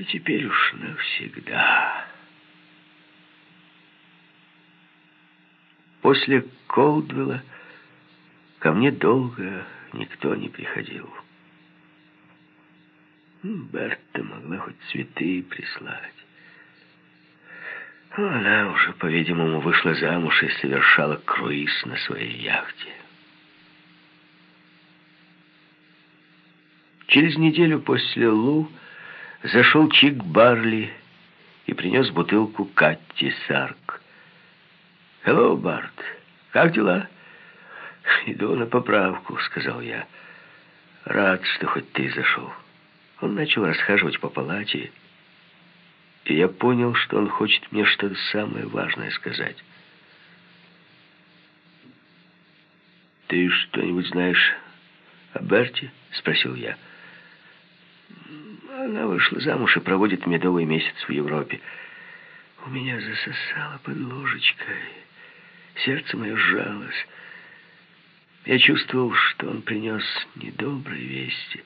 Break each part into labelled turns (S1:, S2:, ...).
S1: И теперь уж навсегда. После Колдвелла ко мне долго никто не приходил. Берта могла хоть цветы прислать. Но она уже, по-видимому, вышла замуж и совершала круиз на своей яхте. Через неделю после Лу зашел Чик Барли и принес бутылку Катти Сарк. «Хелло, Барт, как дела?» «Иду на поправку», — сказал я. «Рад, что хоть ты зашел». Он начал расхаживать по палате, и я понял, что он хочет мне что-то самое важное сказать. «Ты что-нибудь знаешь о Берте?» — спросил я. Она вышла замуж и проводит медовый месяц в Европе. У меня засосало под ложечкой. Сердце мое сжалось. Я чувствовал, что он принес недобрые вести.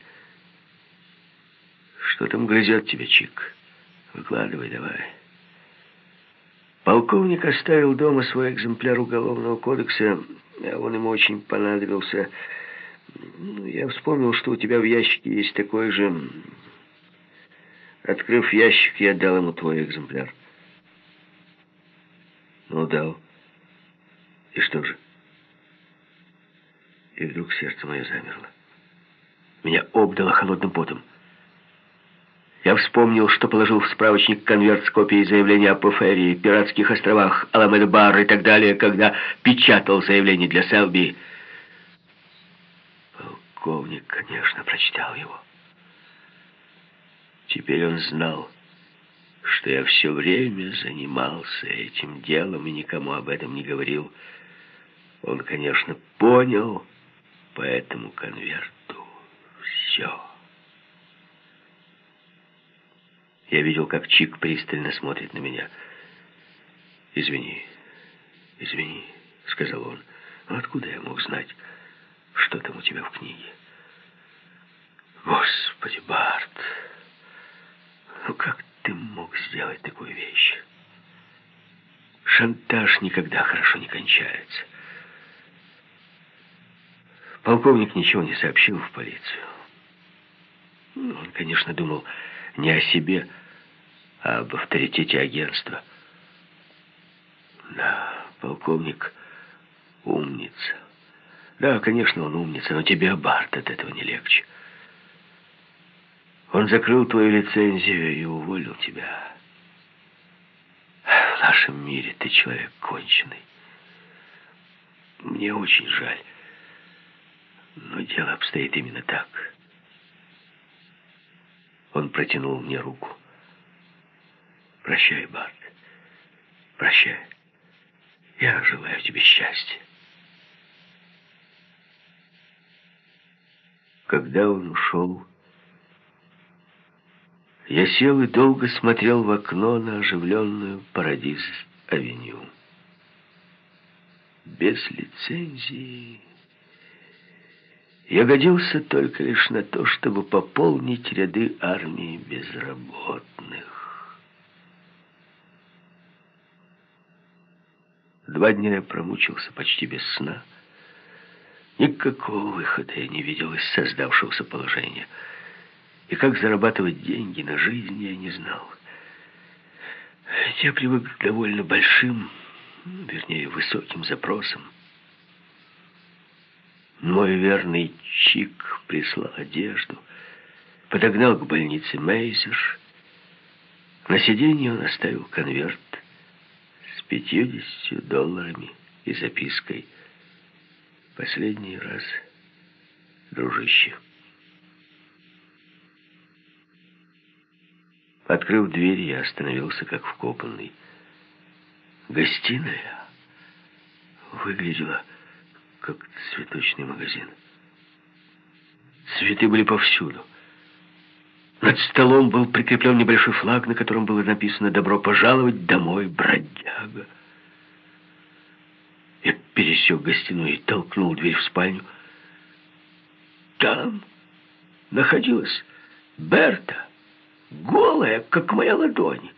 S1: Что там грызет тебя, Чик? Выкладывай давай. Полковник оставил дома свой экземпляр Уголовного кодекса, а он ему очень понадобился. Ну, я вспомнил, что у тебя в ящике есть такой же. Открыв ящик, я дал ему твой экземпляр. Ну, дал. И что же? И вдруг сердце мое замерло. Меня обдало холодным потом. Я вспомнил, что положил в справочник конверт с копией заявления о Пуферии, Пиратских островах, Аламед-Бар и так далее, когда печатал заявление для Селби. Полковник, конечно, прочитал его. Теперь он знал, что я все время занимался этим делом и никому об этом не говорил. Он, конечно, понял по этому конверту все. Я видел, как Чик пристально смотрит на меня. «Извини, извини», — сказал он. «Но откуда я мог знать, что там у тебя в книге?» «Господи, Барт, ну как ты мог сделать такую вещь?» Шантаж никогда хорошо не кончается. Полковник ничего не сообщил в полицию. Ну, он, конечно, думал не о себе, об авторитете агентства. Да, полковник умница. Да, конечно, он умница, но тебе, Барт, от этого не легче. Он закрыл твою лицензию и уволил тебя. В нашем мире ты человек конченый. Мне очень жаль, но дело обстоит именно так. Он протянул мне руку. Прощай, Барт. Прощай. Я желаю тебе счастья. Когда он ушел, я сел и долго смотрел в окно на оживленную Парадиз-авеню. Без лицензии я годился только лишь на то, чтобы пополнить ряды армии безработных. Два дня я промучился почти без сна. Никакого выхода я не видел из создавшегося положения. И как зарабатывать деньги на жизнь я не знал. Я привык к довольно большим, вернее, высоким запросам. Мой верный Чик прислал одежду, подогнал к больнице Мейзер. На сиденье он оставил конверт пятьюдесятью долларами и запиской. Последний раз, дружище. Открыв дверь, я остановился как вкопанный. Гостиная выглядела как цветочный магазин. Цветы были повсюду. Над столом был прикреплен небольшой флаг, на котором было написано «Добро пожаловать домой, бродяга». Я пересек гостиную и толкнул дверь в спальню. Там находилась Берта, голая. как моя ладонь.